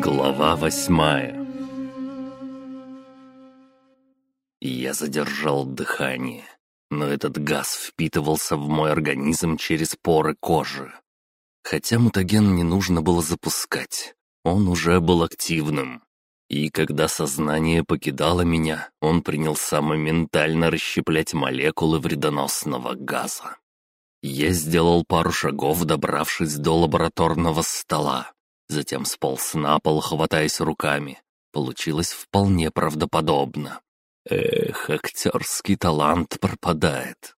Глава восьмая Я задержал дыхание, но этот газ впитывался в мой организм через поры кожи. Хотя мутаген не нужно было запускать, он уже был активным. И когда сознание покидало меня, он принялся моментально расщеплять молекулы вредоносного газа. Я сделал пару шагов, добравшись до лабораторного стола. Затем сполз на пол, хватаясь руками. Получилось вполне правдоподобно. Эх, актерский талант пропадает.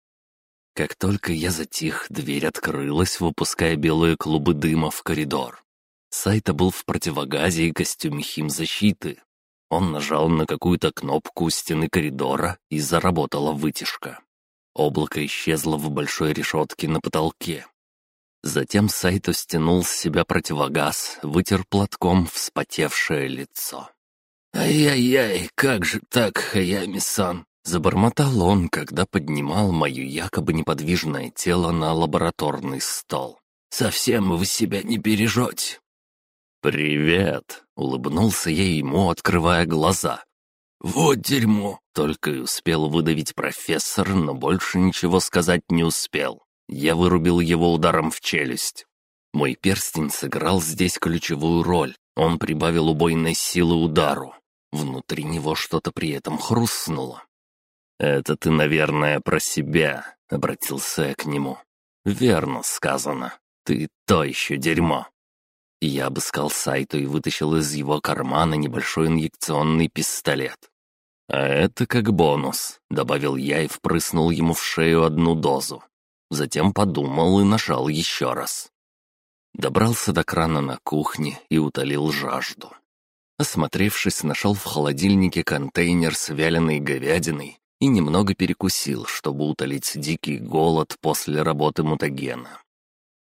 Как только я затих, дверь открылась, выпуская белые клубы дыма в коридор. Сайта был в противогазе и костюме химзащиты. Он нажал на какую-то кнопку у стены коридора, и заработала вытяжка. Облако исчезло в большой решетке на потолке. Затем Сайто стянул с себя противогаз, вытер платком вспотевшее лицо. «Ай-яй-яй, как же так, Хаями-сан?» Забормотал он, когда поднимал мое якобы неподвижное тело на лабораторный стол. «Совсем вы себя не бережете!» «Привет!» — улыбнулся я ему, открывая глаза. «Вот дерьмо!» — только и успел выдавить профессор, но больше ничего сказать не успел. Я вырубил его ударом в челюсть. Мой перстень сыграл здесь ключевую роль. Он прибавил убойной силы удару. Внутри него что-то при этом хрустнуло. «Это ты, наверное, про себя», — обратился я к нему. «Верно сказано. Ты то еще дерьмо». Я обыскал Сайту и вытащил из его кармана небольшой инъекционный пистолет. «А это как бонус», — добавил я и впрыснул ему в шею одну дозу. Затем подумал и нажал еще раз. Добрался до крана на кухне и утолил жажду. Осмотревшись, нашел в холодильнике контейнер с вяленой говядиной и немного перекусил, чтобы утолить дикий голод после работы мутагена.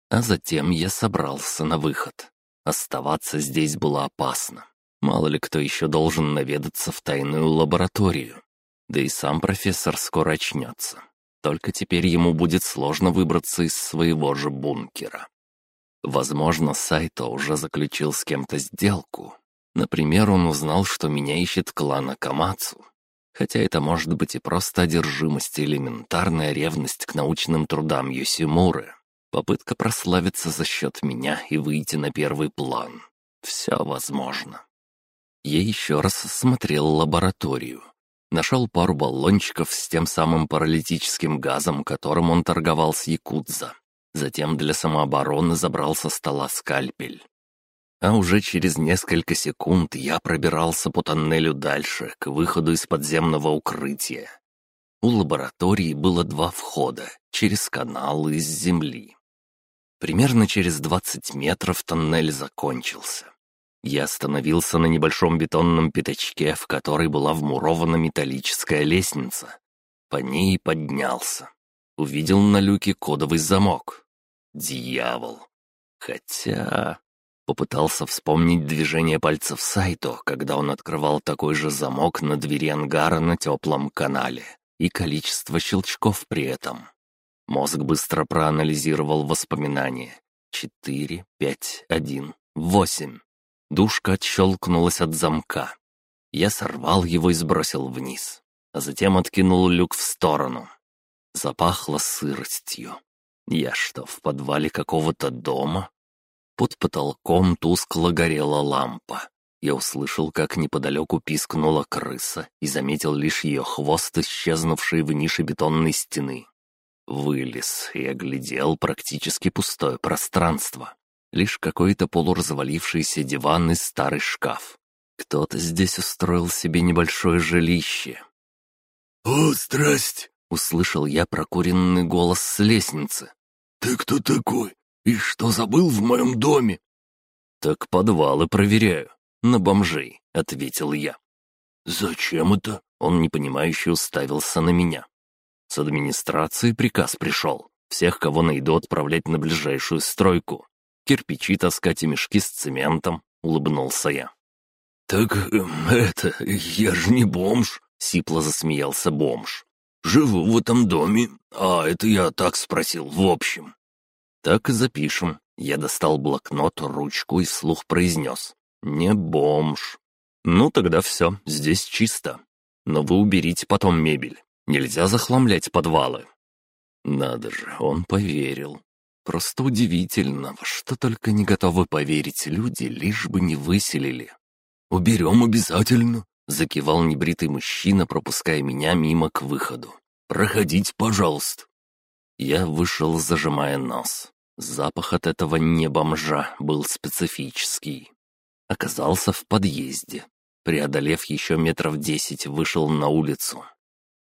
А затем я собрался на выход. Оставаться здесь было опасно. Мало ли кто еще должен наведаться в тайную лабораторию. Да и сам профессор скоро очнется. Только теперь ему будет сложно выбраться из своего же бункера. Возможно, Сайто уже заключил с кем-то сделку. Например, он узнал, что меня ищет клан Акамацу. Хотя это может быть и просто одержимость и элементарная ревность к научным трудам Юсимуры. Попытка прославиться за счет меня и выйти на первый план. Все возможно. Я еще раз осмотрел лабораторию. Нашел пару баллончиков с тем самым паралитическим газом, которым он торговал с Якудза. Затем для самообороны забрал со стола скальпель. А уже через несколько секунд я пробирался по тоннелю дальше, к выходу из подземного укрытия. У лаборатории было два входа, через канал из земли. Примерно через 20 метров тоннель закончился. Я остановился на небольшом бетонном пятачке, в который была вмурована металлическая лестница. По ней поднялся. Увидел на люке кодовый замок. Дьявол. Хотя... Попытался вспомнить движение пальцев Сайто, когда он открывал такой же замок на двери ангара на теплом канале, и количество щелчков при этом. Мозг быстро проанализировал воспоминания. Четыре, пять, один, восемь. Душка отщелкнулась от замка. Я сорвал его и сбросил вниз, а затем откинул люк в сторону. Запахло сыростью. Я что, в подвале какого-то дома? Под потолком тускло горела лампа. Я услышал, как неподалеку пискнула крыса и заметил лишь ее хвост, исчезнувший в нише бетонной стены. Вылез и оглядел практически пустое пространство. Лишь какой-то полуразвалившийся диван и старый шкаф. Кто-то здесь устроил себе небольшое жилище. «О, здрасте!» — услышал я прокуренный голос с лестницы. «Ты кто такой? «И что забыл в моем доме?» «Так подвалы проверяю. На бомжей», — ответил я. «Зачем это?» — он непонимающе уставился на меня. С администрации приказ пришел. Всех, кого найду, отправлять на ближайшую стройку. Кирпичи таскать и мешки с цементом, — улыбнулся я. «Так эм, это, я же не бомж», — сипло засмеялся бомж. «Живу в этом доме, а это я так спросил, в общем». «Так и запишем. Я достал блокнот, ручку и вслух произнес. «Не бомж». «Ну, тогда все, здесь чисто. Но вы уберите потом мебель. Нельзя захламлять подвалы». Надо же, он поверил. Просто удивительно, во что только не готовы поверить люди, лишь бы не выселили. «Уберем обязательно», — закивал небритый мужчина, пропуская меня мимо к выходу. «Проходите, пожалуйста». Я вышел, зажимая нос. Запах от этого не бомжа был специфический. Оказался в подъезде. Преодолев еще метров десять, вышел на улицу.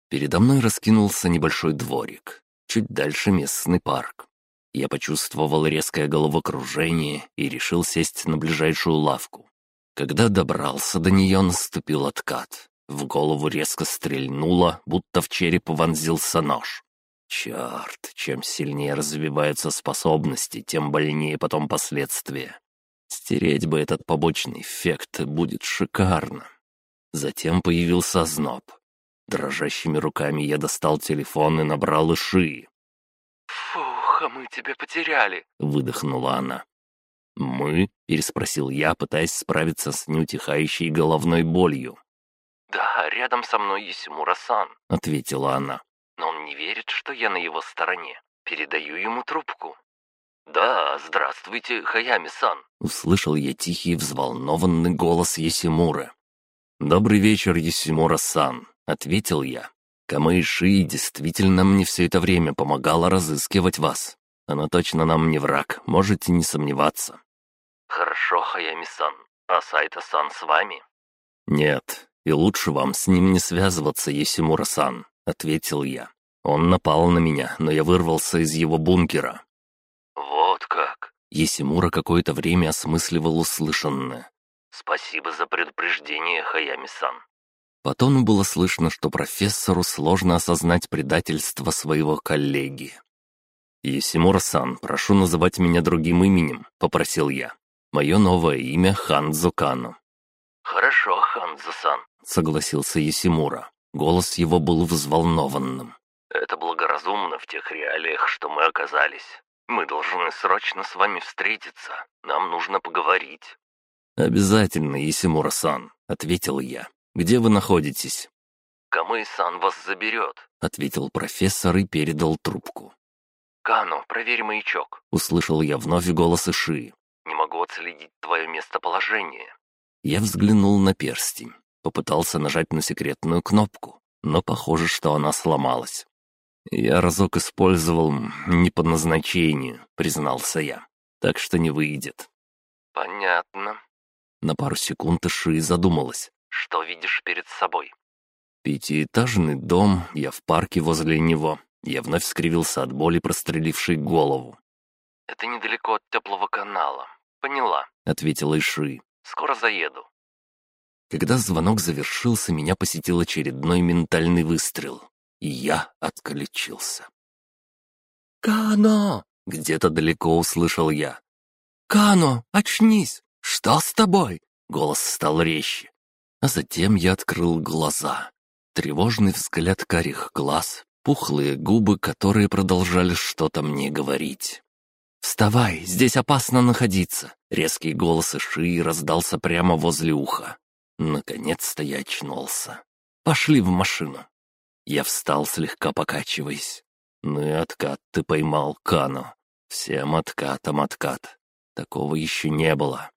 Передо мной раскинулся небольшой дворик. Чуть дальше местный парк. Я почувствовал резкое головокружение и решил сесть на ближайшую лавку. Когда добрался до нее, наступил откат. В голову резко стрельнуло, будто в череп вонзился нож. Черт, чем сильнее развиваются способности, тем больнее потом последствия. Стереть бы этот побочный эффект будет шикарно. Затем появился озноб. Дрожащими руками я достал телефон и набрал Иши. «Фух, а мы тебя потеряли», — выдохнула она. «Мы?» — переспросил я, пытаясь справиться с неутихающей головной болью. «Да, рядом со мной есть Мурасан», — ответила она. «Но он не верит, что я на его стороне. Передаю ему трубку». «Да, здравствуйте, Хаями-сан», — услышал я тихий взволнованный голос Есимуры. «Добрый вечер, Есимура-сан», — ответил я. Камэйши действительно мне все это время помогала разыскивать вас. Она точно нам не враг, можете не сомневаться». «Хорошо, Хаями-сан. А Сайта-сан с вами?» «Нет, и лучше вам с ним не связываться, Есимура-сан», — ответил я. «Он напал на меня, но я вырвался из его бункера». «Вот как!» Есимура какое-то время осмысливал услышанное. «Спасибо за предупреждение, Хаями-сан». По тону было слышно, что профессору сложно осознать предательство своего коллеги. «Есимура-сан, прошу называть меня другим именем», — попросил я. «Мое новое имя Ханзо Кано». «Хорошо, Ханзо-сан», — согласился Есимура. Голос его был взволнованным. «Это благоразумно в тех реалиях, что мы оказались. Мы должны срочно с вами встретиться. Нам нужно поговорить». «Обязательно, Есимура-сан», — ответил я. «Где вы находитесь?» «Камэй-сан вас заберет», — ответил профессор и передал трубку. «Кано, проверь маячок», — услышал я вновь голос Иши. «Не могу отследить твое местоположение». Я взглянул на перстень, попытался нажать на секретную кнопку, но похоже, что она сломалась. «Я разок использовал не по назначению», — признался я, — «так что не выйдет». «Понятно». На пару секунд Иши задумалась. «Что видишь перед собой?» Пятиэтажный дом, я в парке возле него, я вновь скривился от боли, прострелившей голову. «Это недалеко от теплого канала. Поняла», — ответила Иши. «Скоро заеду». Когда звонок завершился, меня посетил очередной ментальный выстрел, и я отключился. «Кано!» — где-то далеко услышал я. «Кано, очнись! Что с тобой?» — голос стал резче. А затем я открыл глаза. Тревожный взгляд карих глаз, пухлые губы, которые продолжали что-то мне говорить. «Вставай, здесь опасно находиться!» Резкий голос Иши раздался прямо возле уха. Наконец-то я очнулся. «Пошли в машину!» Я встал, слегка покачиваясь. «Ну и откат ты поймал, Кано. Всем откатом откат. Такого еще не было.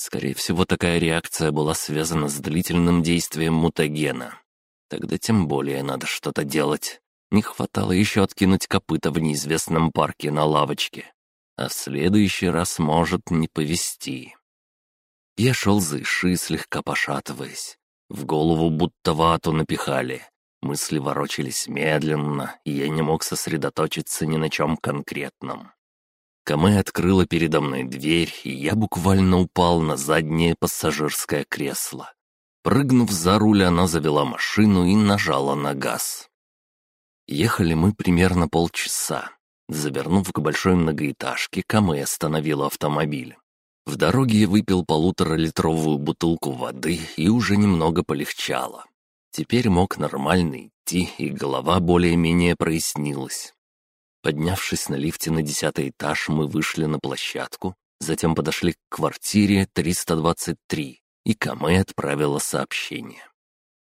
Скорее всего, такая реакция была связана с длительным действием мутагена. Тогда тем более надо что-то делать. Не хватало еще откинуть копыта в неизвестном парке на лавочке. А в следующий раз может не повезти. Я шел за Иши, слегка пошатываясь. В голову будто вату напихали. Мысли ворочались медленно, и я не мог сосредоточиться ни на чем конкретном. Камэ открыла передо мной дверь, и я буквально упал на заднее пассажирское кресло. Прыгнув за руль, она завела машину и нажала на газ. Ехали мы примерно полчаса. Завернув к большой многоэтажке, Камэ остановила автомобиль. В дороге я выпил полуторалитровую бутылку воды и уже немного полегчало. Теперь мог нормально идти, и голова более-менее прояснилась. Поднявшись на лифте на десятый этаж, мы вышли на площадку, затем подошли к квартире 323, и Каме отправила сообщение.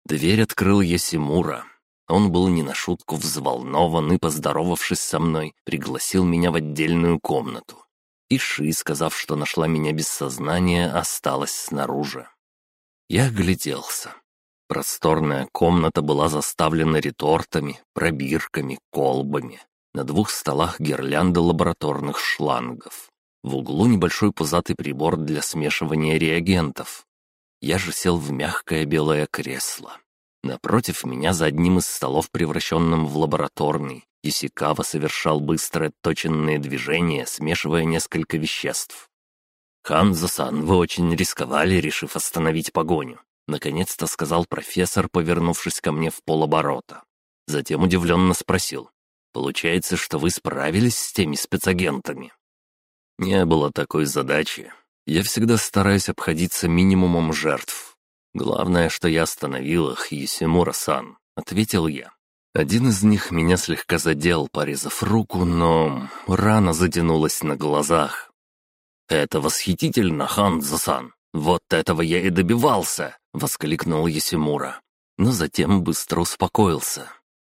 Дверь открыл Ясимура. Он был не на шутку взволнован и, поздоровавшись со мной, пригласил меня в отдельную комнату. Иши, сказав, что нашла меня без сознания, осталась снаружи. Я огляделся. Просторная комната была заставлена ретортами, пробирками, колбами. На двух столах гирлянды лабораторных шлангов. В углу небольшой пузатый прибор для смешивания реагентов. Я же сел в мягкое белое кресло. Напротив меня за одним из столов, превращенным в лабораторный, Исикава совершал быстрые точенные движения, смешивая несколько веществ. «Ханзо-сан, вы очень рисковали, решив остановить погоню», — наконец-то сказал профессор, повернувшись ко мне в полоборота. Затем удивленно спросил. «Получается, что вы справились с теми спецагентами?» «Не было такой задачи. Я всегда стараюсь обходиться минимумом жертв. Главное, что я остановил их, Есимура-сан», — ответил я. Один из них меня слегка задел, порезав руку, но рана затянулась на глазах. «Это восхитительно, Ханзо-сан! Вот этого я и добивался!» — воскликнул Ясимура. Но затем быстро успокоился.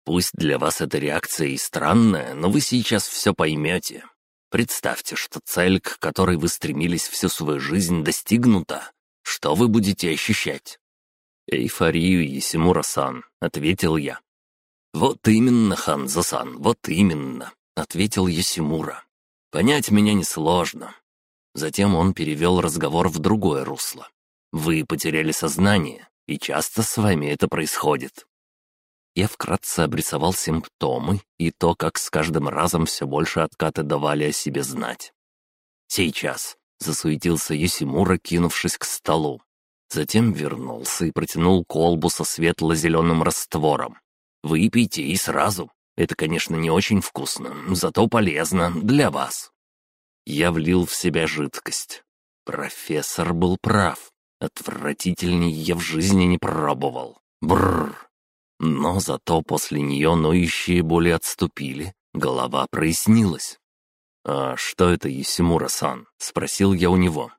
«Пусть для вас эта реакция и странная, но вы сейчас все поймете. Представьте, что цель, к которой вы стремились всю свою жизнь, достигнута. Что вы будете ощущать?» «Эйфорию, Ясимура-сан», — ответил я. «Вот именно, Ханзо-сан, вот именно», — ответил Ясимура. «Понять меня несложно». Затем он перевел разговор в другое русло. «Вы потеряли сознание, и часто с вами это происходит». Я вкратце обрисовал симптомы и то, как с каждым разом все больше откаты давали о себе знать. «Сейчас», — засуетился Юсимура, кинувшись к столу. Затем вернулся и протянул колбу со светло-зеленым раствором. Выпейте и сразу. Это, конечно, не очень вкусно, зато полезно для вас». Я влил в себя жидкость. Профессор был прав. Отвратительней я в жизни не пробовал. Бррр. Но зато после нее ноющие боли отступили, голова прояснилась. «А что это, Есимура-сан?» — спросил я у него.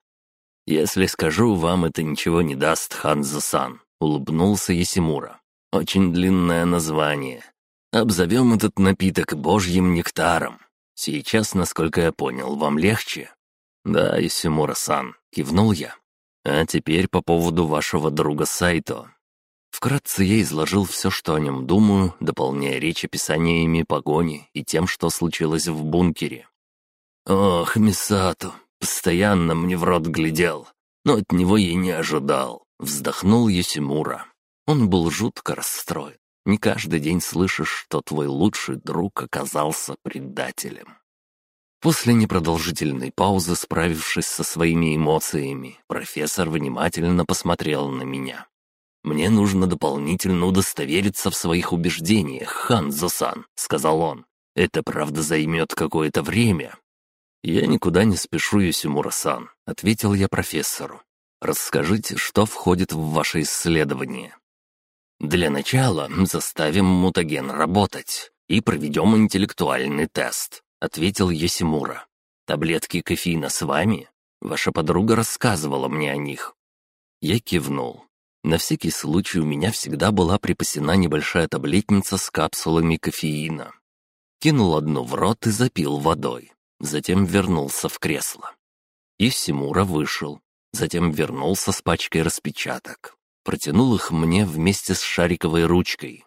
«Если скажу, вам это ничего не даст, Ханзо-сан», — улыбнулся Есимура. Очень длинное название. Обзовем этот напиток божьим нектаром. Сейчас, насколько я понял, вам легче?» «Да, Исимура-сан», — кивнул я. «А теперь по поводу вашего друга Сайто». Вкратце я изложил все, что о нем думаю, дополняя речь описаниями погони и тем, что случилось в бункере. «Ох, Мисато, постоянно мне в рот глядел, но от него я не ожидал», — вздохнул Юсимура. Он был жутко расстроен. Не каждый день слышишь, что твой лучший друг оказался предателем. После непродолжительной паузы, справившись со своими эмоциями, профессор внимательно посмотрел на меня. «Мне нужно дополнительно удостовериться в своих убеждениях, Ханзо-сан», — сказал он. «Это, правда, займет какое-то время». «Я никуда не спешу, Юсимура-сан», — ответил я профессору. «Расскажите, что входит в ваше исследование?» Для начала заставим мутаген работать и проведем интеллектуальный тест», — ответил Есимура. «Таблетки кофеина с вами? Ваша подруга рассказывала мне о них». Я кивнул. На всякий случай у меня всегда была припасена небольшая таблетница с капсулами кофеина. Кинул одну в рот и запил водой. Затем вернулся в кресло. Исимура вышел. Затем вернулся с пачкой распечаток протянул их мне вместе с шариковой ручкой.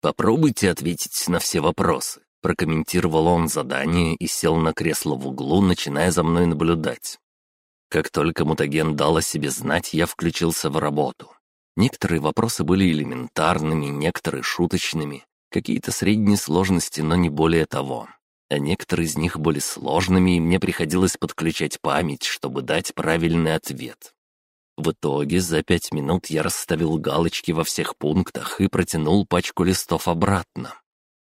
«Попробуйте ответить на все вопросы», — прокомментировал он задание и сел на кресло в углу, начиная за мной наблюдать. Как только мутаген дал о себе знать, я включился в работу. Некоторые вопросы были элементарными, некоторые шуточными, какие-то средней сложности, но не более того. А некоторые из них были сложными, и мне приходилось подключать память, чтобы дать правильный ответ. В итоге за пять минут я расставил галочки во всех пунктах и протянул пачку листов обратно.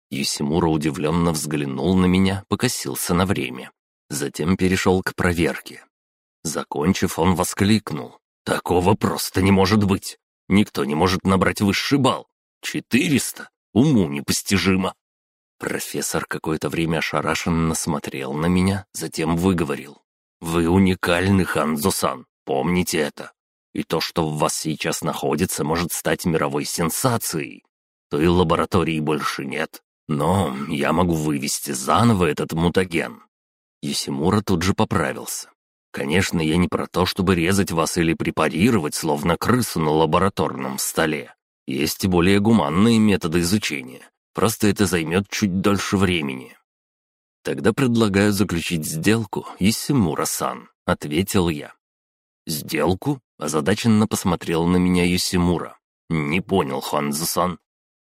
Юсимура удивленно взглянул на меня, покосился на время. Затем перешел к проверке. Закончив, он воскликнул. «Такого просто не может быть! Никто не может набрать высший балл! Четыреста! Уму непостижимо!» Профессор какое-то время ошарашенно смотрел на меня, затем выговорил. «Вы уникальны, Ханзусан, помните это. И то, что в вас сейчас находится, может стать мировой сенсацией. Той лаборатории больше нет, но я могу вывести заново этот мутаген». Юсимура тут же поправился. «Конечно, я не про то, чтобы резать вас или препарировать, словно крысу на лабораторном столе. Есть и более гуманные методы изучения. Просто это займет чуть дольше времени». «Тогда предлагаю заключить сделку, Юсимура-сан», — ответил я. «Сделку?» — озадаченно посмотрел на меня Юсимура. «Не понял, Ханзо-сан».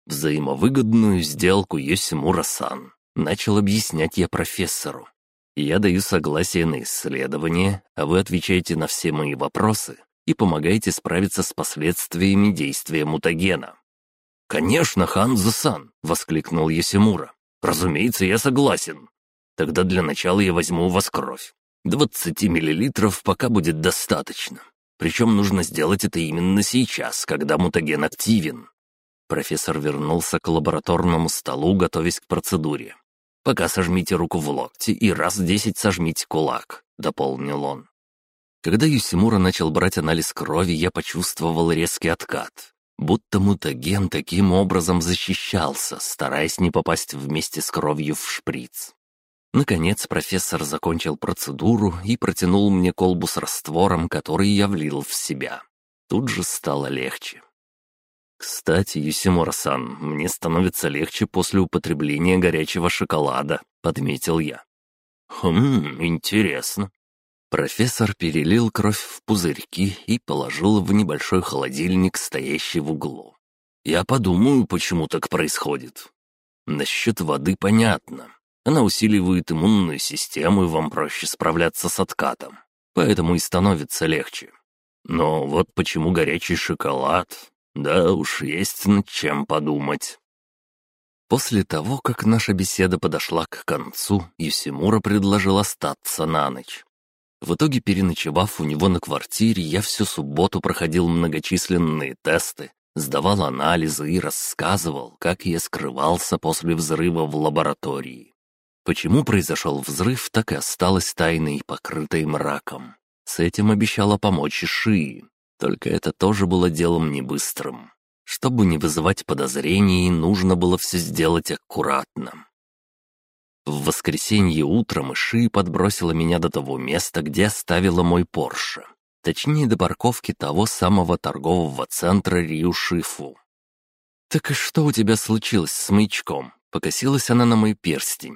«Взаимовыгодную сделку Юсимура-сан», — начал объяснять я профессору. «Я даю согласие на исследование, а вы отвечаете на все мои вопросы и помогаете справиться с последствиями действия мутагена». «Конечно, Ханзо-сан!» — воскликнул Йосимура. «Разумеется, я согласен. Тогда для начала я возьму у вас кровь. Двадцати миллилитров пока будет достаточно. Причем нужно сделать это именно сейчас, когда мутаген активен». Профессор вернулся к лабораторному столу, готовясь к процедуре. «Пока сожмите руку в локте и раз десять сожмите кулак», — дополнил он. Когда Юсимура начал брать анализ крови, я почувствовал резкий откат. Будто мутаген таким образом защищался, стараясь не попасть вместе с кровью в шприц. Наконец профессор закончил процедуру и протянул мне колбу с раствором, который я влил в себя. Тут же стало легче. «Кстати, Юсимура-сан, мне становится легче после употребления горячего шоколада», — подметил я. «Хм, интересно. Профессор перелил кровь в пузырьки и положил в небольшой холодильник, стоящий в углу. «Я подумаю, почему так происходит. Насчет воды понятно. Она усиливает иммунную систему, и вам проще справляться с откатом. Поэтому и становится легче. Но вот почему горячий шоколад? Да уж, есть над чем подумать». После того, как наша беседа подошла к концу, Юсимура предложил остаться на ночь. В итоге, переночевав у него на квартире, я всю субботу проходил многочисленные тесты, сдавал анализы и рассказывал, как я скрывался после взрыва в лаборатории. Почему произошел взрыв, так и осталось тайной, покрытой мраком. С этим обещала помочь Шии, только это тоже было делом не быстрым. Чтобы не вызывать подозрений, нужно было все сделать аккуратно. В воскресенье утром Иши подбросила меня до того места, где оставила мой Порше. Точнее, до парковки того самого торгового центра Риушифу. «Так и что у тебя случилось с маячком?» — покосилась она на мой перстень.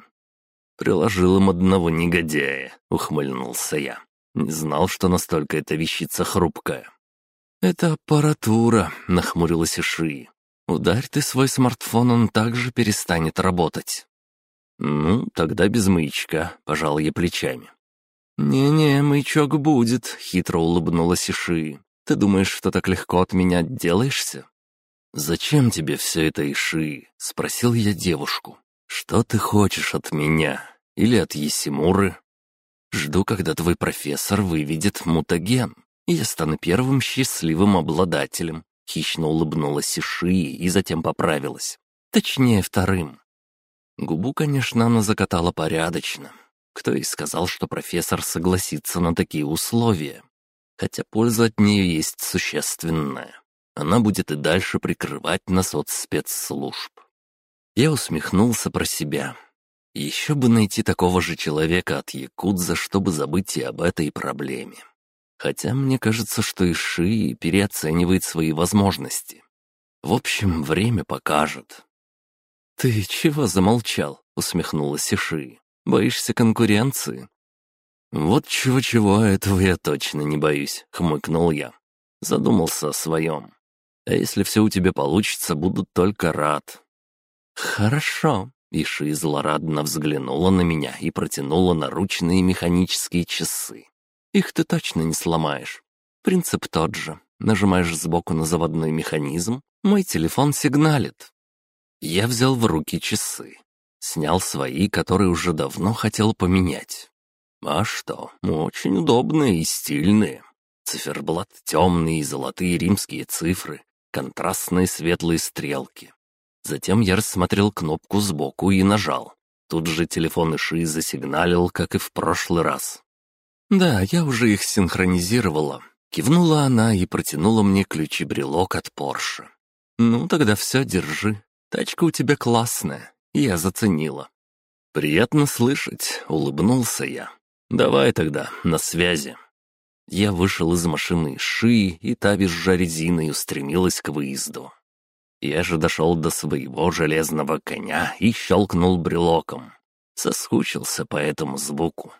«Приложил им одного негодяя», — ухмыльнулся я. «Не знал, что настолько эта вещица хрупкая». «Это аппаратура», — нахмурилась Иши. «Ударь ты свой смартфон, он также перестанет работать». «Ну, тогда без маячка», — пожал я плечами. «Не-не, маячок будет», — хитро улыбнулась Иши. «Ты думаешь, что так легко от меня отделаешься?» «Зачем тебе все это, Иши?» — спросил я девушку. «Что ты хочешь от меня? Или от Есимуры?» «Жду, когда твой профессор выведет мутаген, и я стану первым счастливым обладателем», — хищно улыбнулась Иши и затем поправилась. «Точнее, вторым. Губу, конечно, она закатала порядочно. Кто и сказал, что профессор согласится на такие условия? Хотя польза от нее есть существенная. Она будет и дальше прикрывать нас от спецслужб. Я усмехнулся про себя. Еще бы найти такого же человека от Якудза, чтобы забыть и об этой проблеме. Хотя мне кажется, что Иши переоценивает свои возможности. В общем, время покажет. «Ты чего замолчал?» — усмехнулась Иши. «Боишься конкуренции?» «Вот чего-чего, этого я точно не боюсь», — хмыкнул я. Задумался о своем. «А если все у тебя получится, буду только рад». «Хорошо», — Иши злорадно взглянула на меня и протянула наручные механические часы. «Их ты точно не сломаешь. Принцип тот же. Нажимаешь сбоку на заводной механизм, мой телефон сигналит. Я взял в руки часы. Снял свои, которые уже давно хотел поменять. А что, очень удобные и стильные. Циферблат темные и золотые римские цифры, контрастные светлые стрелки. Затем я рассмотрел кнопку сбоку и нажал. Тут же телефон Иши засигналил, как и в прошлый раз. «Да, я уже их синхронизировала». Кивнула она и протянула мне ключи-брелок от Порше. «Ну, тогда все, держи. Тачка у тебя классная. Я заценила». «Приятно слышать», — улыбнулся я. «Давай тогда, на связи». Я вышел из машины Ши, и та, визжа резиной, устремилась к выезду. Я же дошел до своего железного коня и щелкнул брелоком. Соскучился по этому звуку.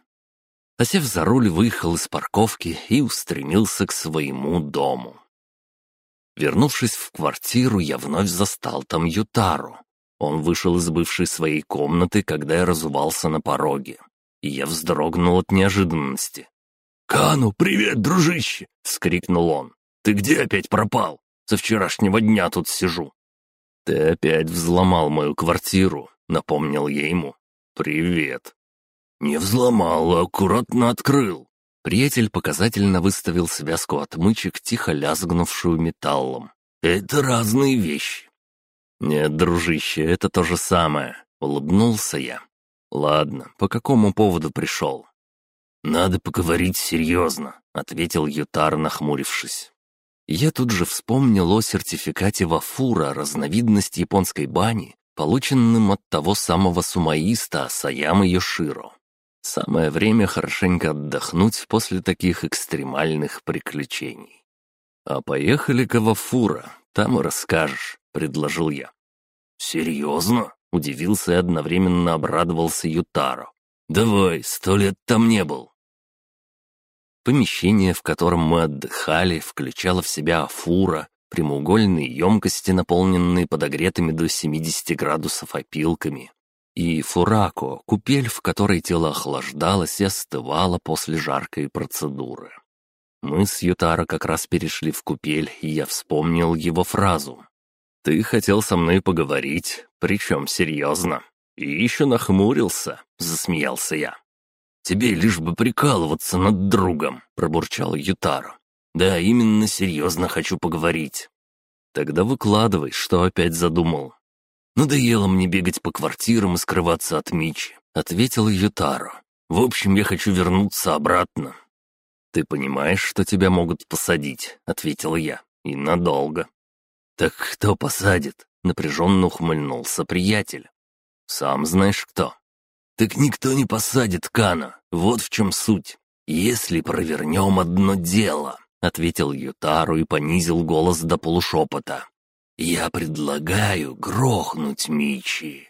Осев за руль, выехал из парковки и устремился к своему дому. Вернувшись в квартиру, я вновь застал там Ютару. Он вышел из бывшей своей комнаты, когда я разувался на пороге. И я вздрогнул от неожиданности. «Кану, привет, дружище!» — вскрикнул он. «Ты где опять пропал? Со вчерашнего дня тут сижу». «Ты опять взломал мою квартиру», — напомнил я ему. «Привет». «Не взломал, а аккуратно открыл». Приятель показательно выставил связку отмычек, тихо лязгнувшую металлом. «Это разные вещи». «Нет, дружище, это то же самое», — улыбнулся я. «Ладно, по какому поводу пришел?» «Надо поговорить серьезно», — ответил Ютар, нахмурившись. Я тут же вспомнил о сертификате Вафура, разновидность японской бани, полученным от того самого сумаиста Саямы Йоширо. Самое время хорошенько отдохнуть после таких экстремальных приключений. «А поехали-ка Вафура, там и расскажешь», — предложил я. «Серьезно?» — удивился и одновременно обрадовался Ютаро. «Давай, сто лет там не был». Помещение, в котором мы отдыхали, включало в себя афура, прямоугольные емкости, наполненные подогретыми до 70 градусов опилками, и фурако, купель, в которой тело охлаждалось и остывало после жаркой процедуры. Мы с Ютаро как раз перешли в купель, и я вспомнил его фразу. «Ты хотел со мной поговорить, причем серьезно». И еще нахмурился, засмеялся я. «Тебе лишь бы прикалываться над другом», — пробурчал Ютаро. «Да, именно серьезно хочу поговорить». «Тогда выкладывай, что опять задумал». «Надоело мне бегать по квартирам и скрываться от Мичи», — ответил Ютаро. «В общем, я хочу вернуться обратно». «Ты понимаешь, что тебя могут посадить», — ответил я. «И надолго». «Так кто посадит?» — напряженно ухмыльнулся приятель. «Сам знаешь кто». «Так никто не посадит Кана, вот в чем суть. Если провернем одно дело», — ответил Ютару и понизил голос до полушепота. «Я предлагаю грохнуть Мичи».